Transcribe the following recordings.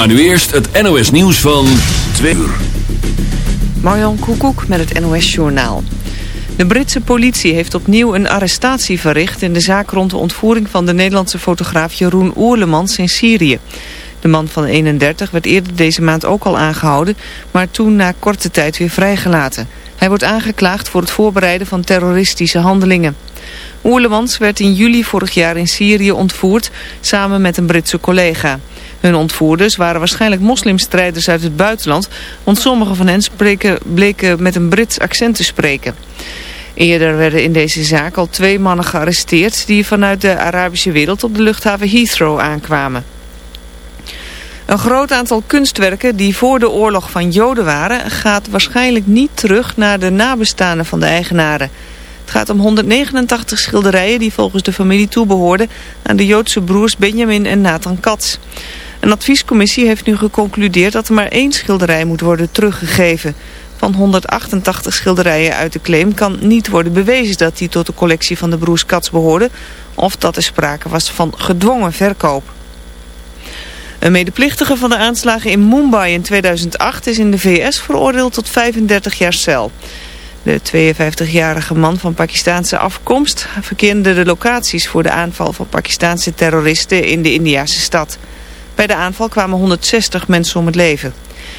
Maar nu eerst het NOS nieuws van 2 uur. Marjan Koekoek met het NOS Journaal. De Britse politie heeft opnieuw een arrestatie verricht... in de zaak rond de ontvoering van de Nederlandse fotograaf Jeroen Oerlemans in Syrië. De man van 31 werd eerder deze maand ook al aangehouden... maar toen na korte tijd weer vrijgelaten. Hij wordt aangeklaagd voor het voorbereiden van terroristische handelingen. Oerlemans werd in juli vorig jaar in Syrië ontvoerd... samen met een Britse collega... Hun ontvoerders waren waarschijnlijk moslimstrijders uit het buitenland, want sommige van hen bleken met een Brits accent te spreken. Eerder werden in deze zaak al twee mannen gearresteerd die vanuit de Arabische wereld op de luchthaven Heathrow aankwamen. Een groot aantal kunstwerken die voor de oorlog van Joden waren... gaat waarschijnlijk niet terug naar de nabestaanden van de eigenaren. Het gaat om 189 schilderijen die volgens de familie toebehoorden... aan de Joodse broers Benjamin en Nathan Katz. Een adviescommissie heeft nu geconcludeerd dat er maar één schilderij moet worden teruggegeven. Van 188 schilderijen uit de claim kan niet worden bewezen dat die tot de collectie van de broers Katz behoorde... of dat er sprake was van gedwongen verkoop. Een medeplichtige van de aanslagen in Mumbai in 2008 is in de VS veroordeeld tot 35 jaar cel. De 52-jarige man van Pakistaanse afkomst verkeerde de locaties voor de aanval van Pakistaanse terroristen in de Indiase stad. Bij de aanval kwamen 160 mensen om het leven.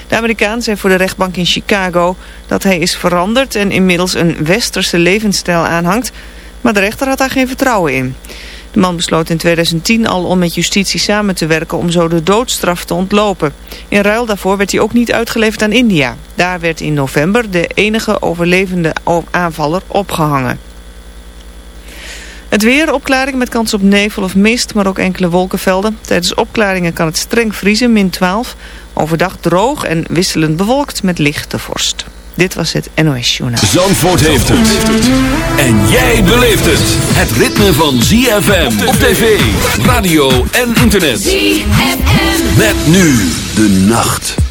De Amerikaan zei voor de rechtbank in Chicago dat hij is veranderd en inmiddels een westerse levensstijl aanhangt, maar de rechter had daar geen vertrouwen in. De man besloot in 2010 al om met justitie samen te werken om zo de doodstraf te ontlopen. In ruil daarvoor werd hij ook niet uitgeleverd aan India. Daar werd in november de enige overlevende aanvaller opgehangen. Het weer, opklaring met kans op nevel of mist, maar ook enkele wolkenvelden. Tijdens opklaringen kan het streng vriezen, min 12. Overdag droog en wisselend bewolkt met lichte vorst. Dit was het NOS Journaal. Zandvoort heeft het. En jij beleeft het. Het ritme van ZFM op tv, radio en internet. ZFM. Met nu de nacht.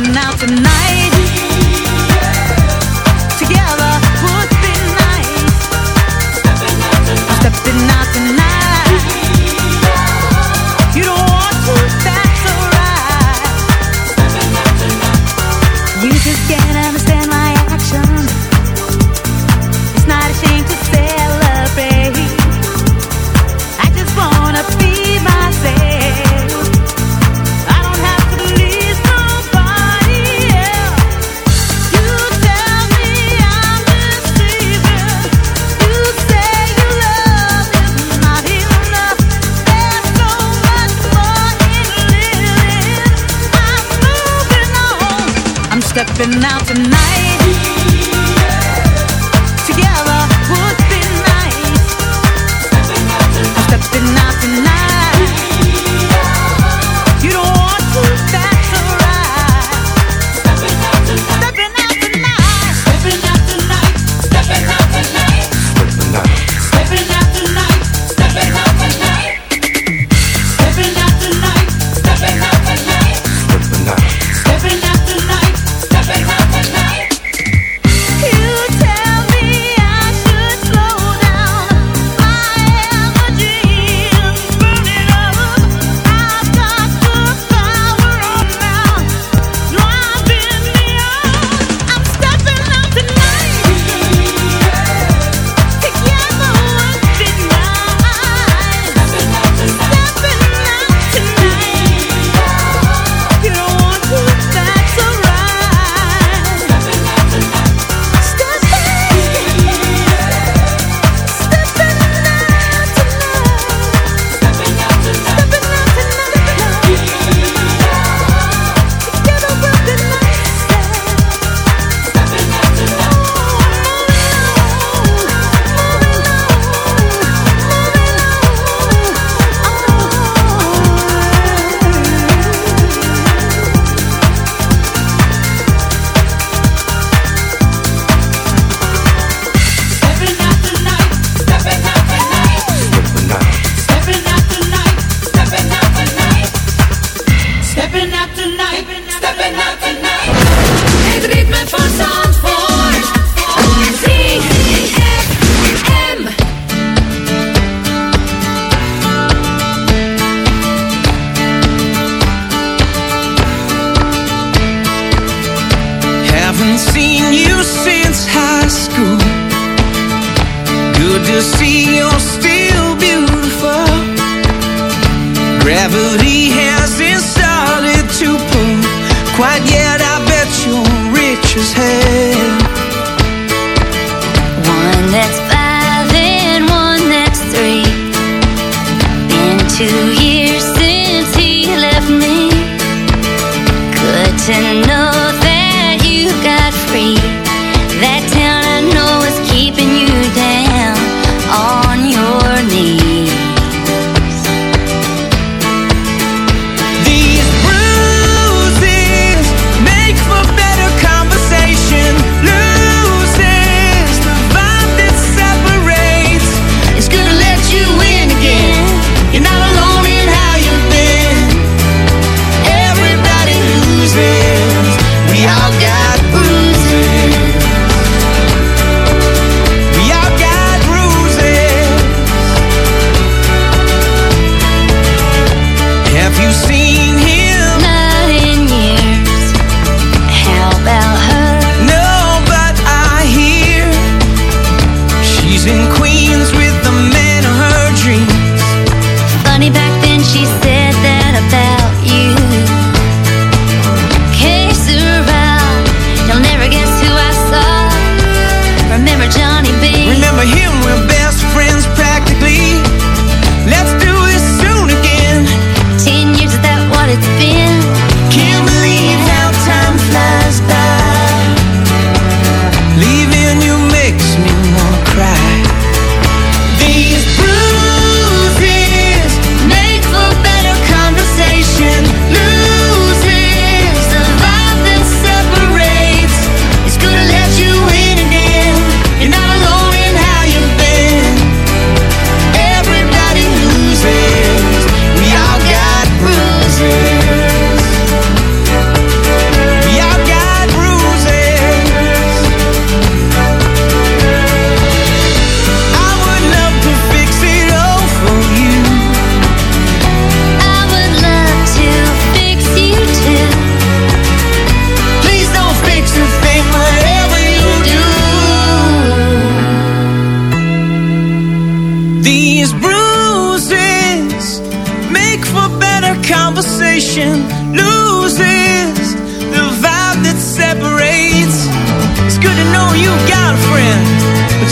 Loses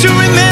you remember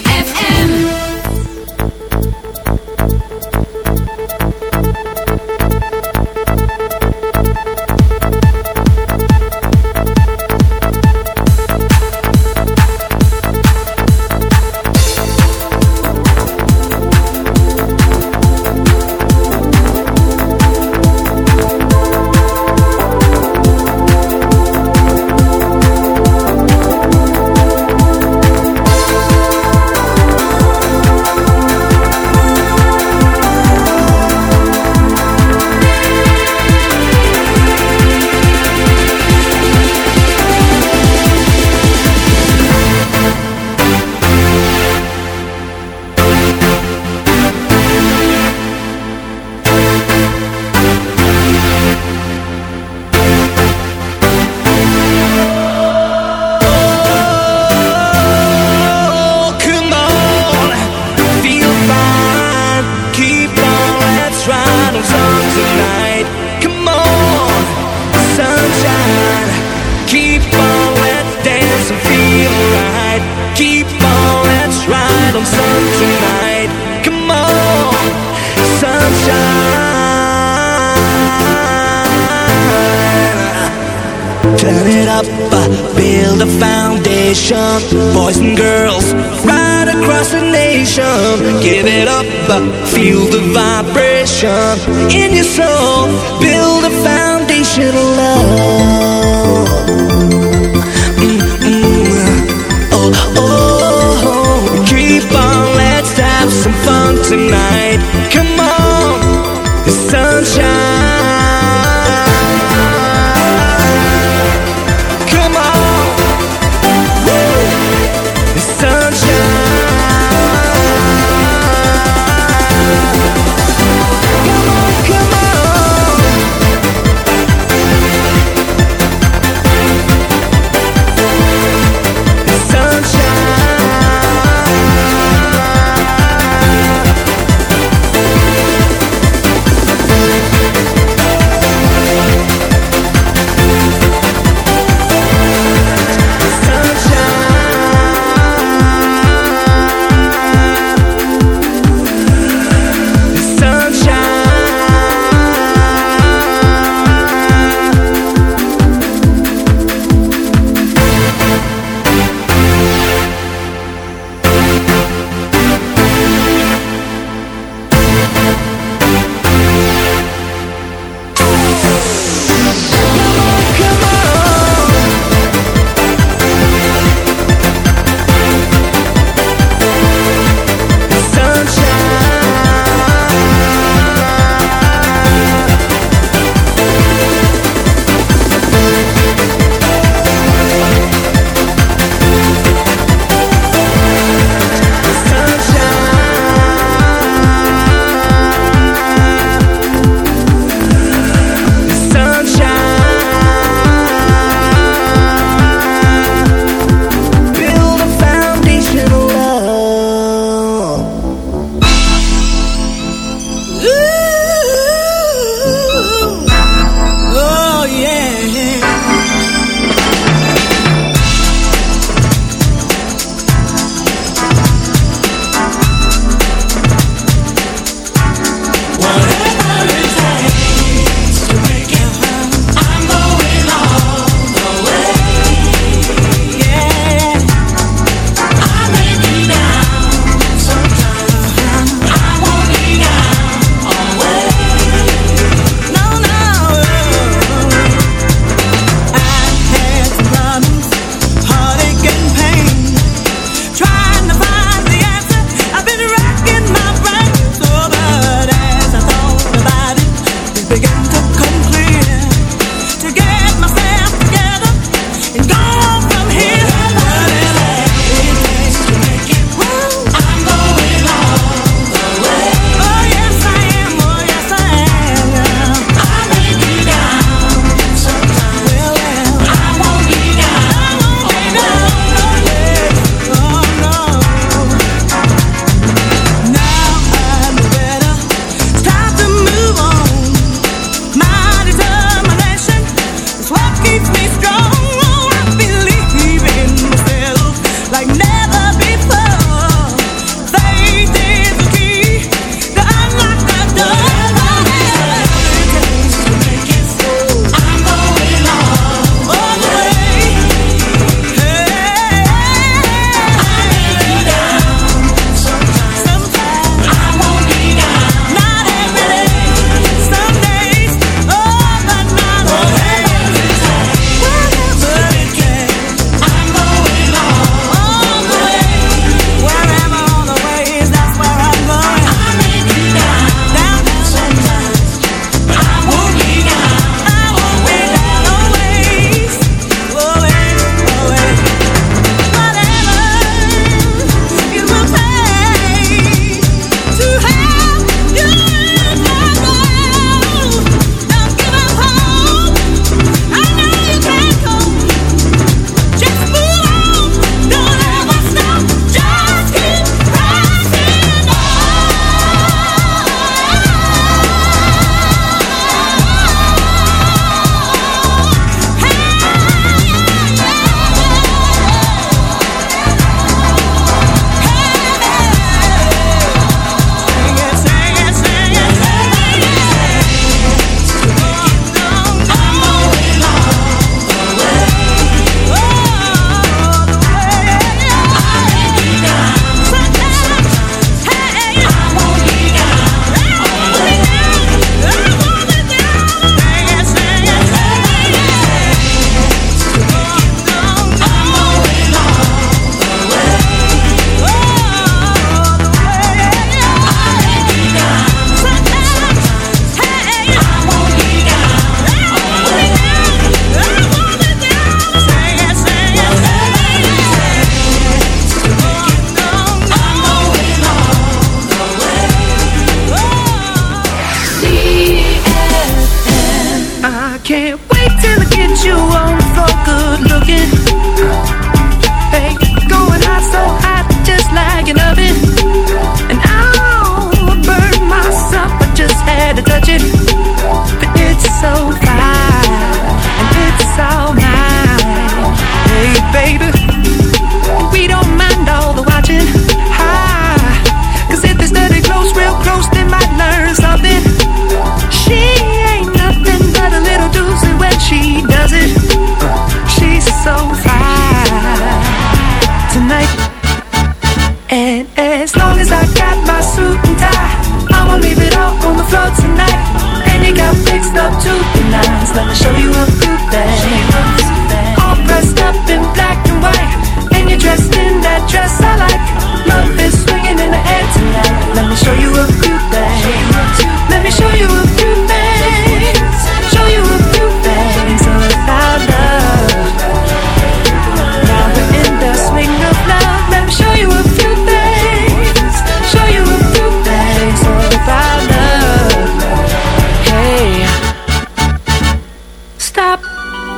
feel the vibration in your soul.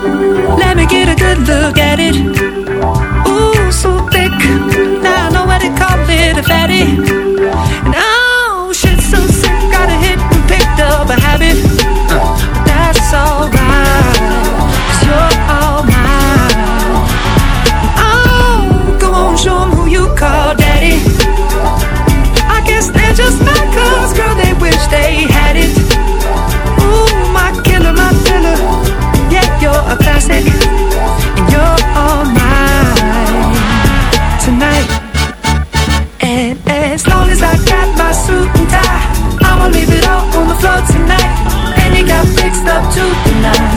Let me get a good look at it. Ooh, so thick. Now I know what to call it a fatty.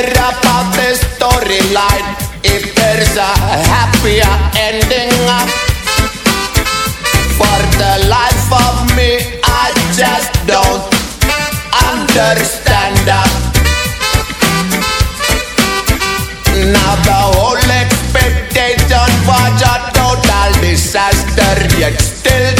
better about the storyline if there's a happier ending. Uh, for the life of me, I just don't understand that. Now the whole expectation was a total disaster, yet still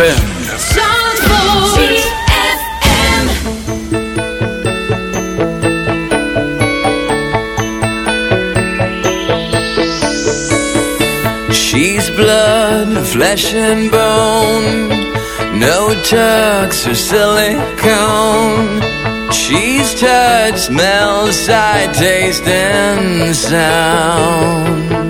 ZFM. She's blood, flesh and bone. No tucks or silicone. She's touch, smell, sight, taste, and sound.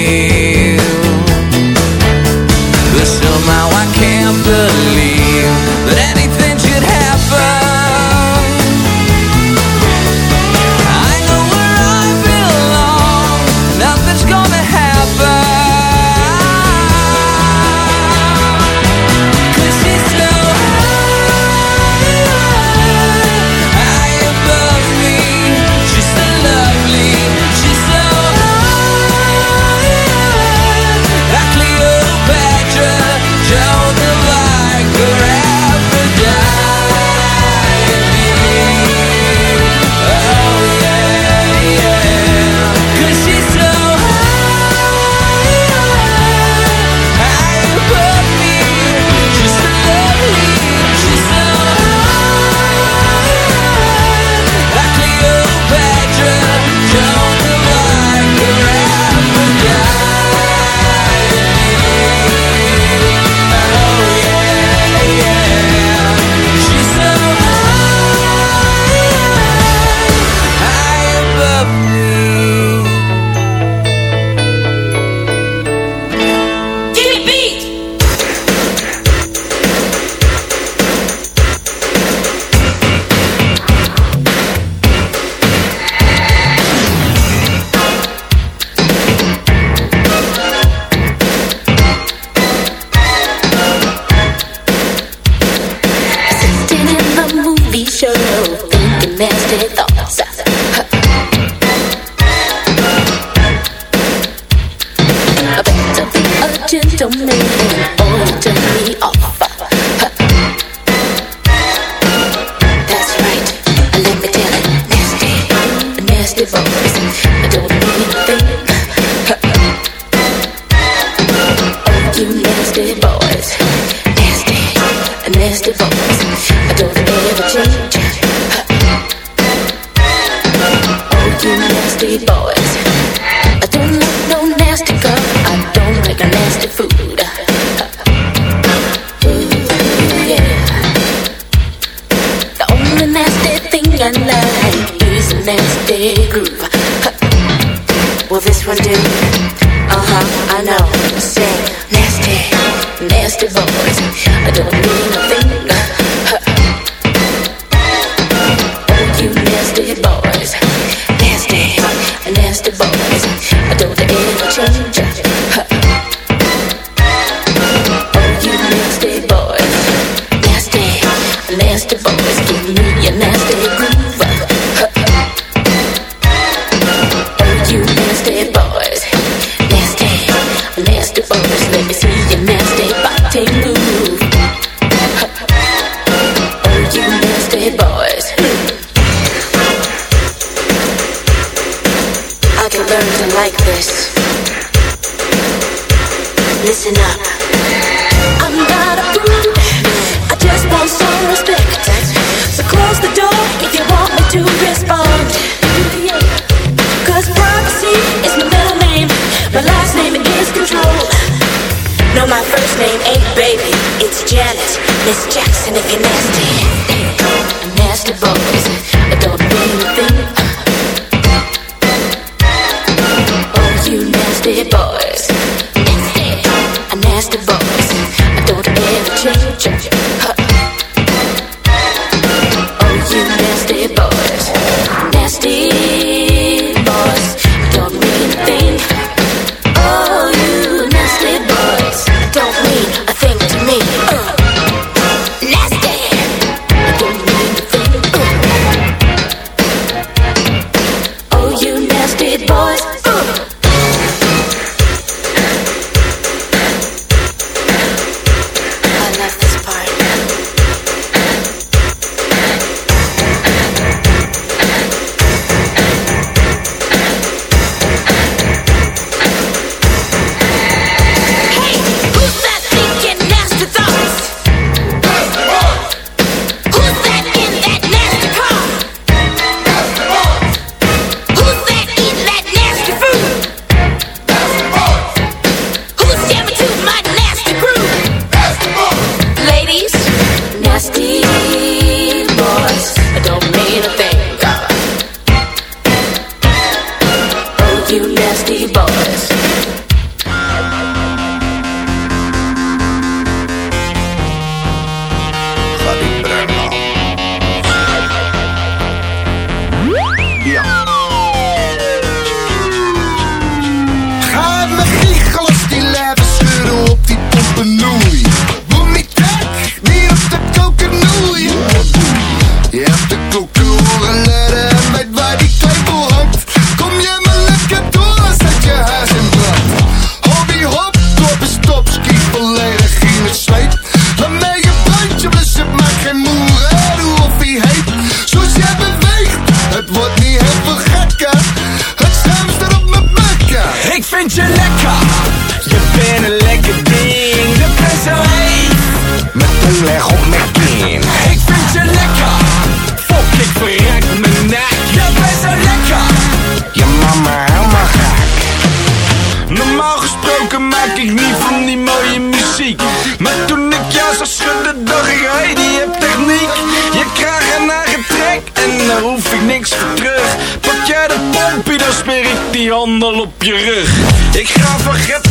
좀 내. it's Janet, Miss Jackson if you're nasty. op je rug. Ik ga vergeten